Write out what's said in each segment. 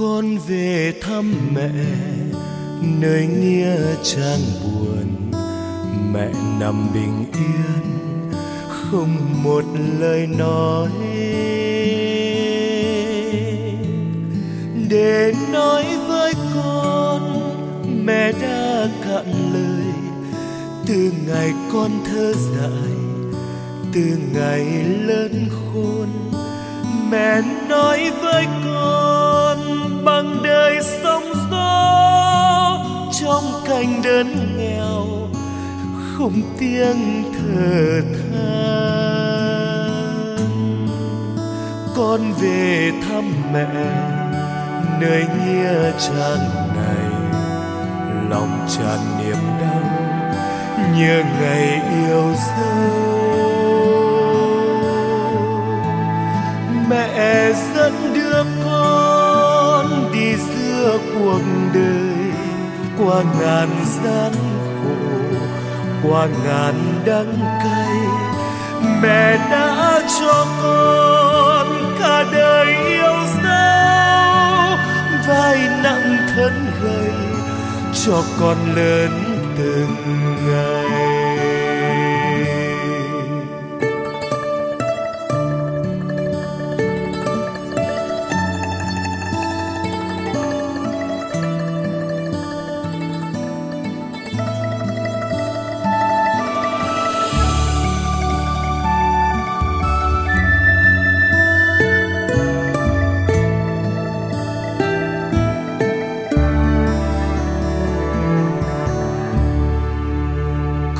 con về thăm mẹ, nơi nghĩa trang buồn. Mẹ nằm bình yên, không một lời nói. Để nói với con, mẹ đã cạn lời. Từ ngày con thơ dại, từ ngày lớn khôn, mẹ nói với con. Đơn nghèo, không tiếng thở than con về thăm mẹ, nơi nghĩa trang này. Lòng tràn niềm đau, nhớ ngày yêu dấu. Mẹ dẫn đi qua ngàn gian khổ, qua ngàn đắng cay, mẹ đã cho con cả đời yêu dấu, vai nặng thân gầy, cho con lớn từng ngày.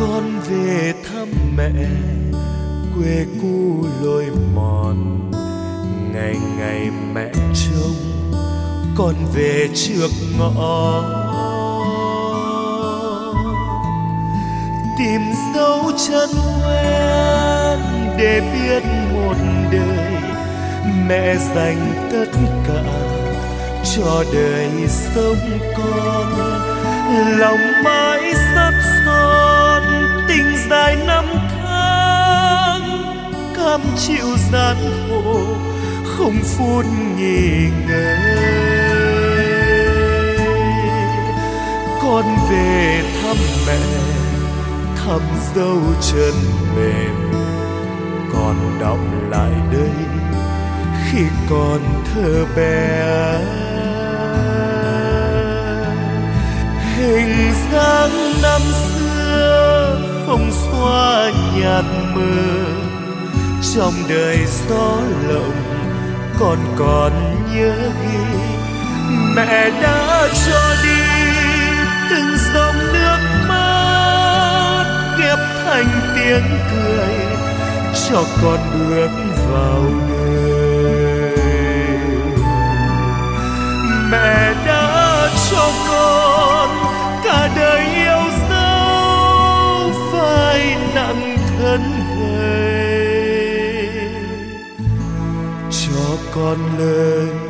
Con về thăm mẹ. Quê cũ lôi mòn, ngày ngày mẹ trông, con về trước ngõ. Tìm dấu chân quen để biết một đời mẹ dành tất cả cho đời sống con. Lòng mãi sắt son chịu gian khổ, không phút nghỉ ngơi. Con về thăm mẹ, thăm dâu chân mềm. Còn đọng lại đây khi còn thơ bé. Hình dáng năm xưa không xóa nhạt mờ trong đời gió lộng con còn nhớ ghi mẹ đã cho đi từng dòng nước mắt ghép thành tiếng cười cho con bước vào đời. Mẹ đã cho con cả đời yêu dấu vai nặng thân gầy con lên.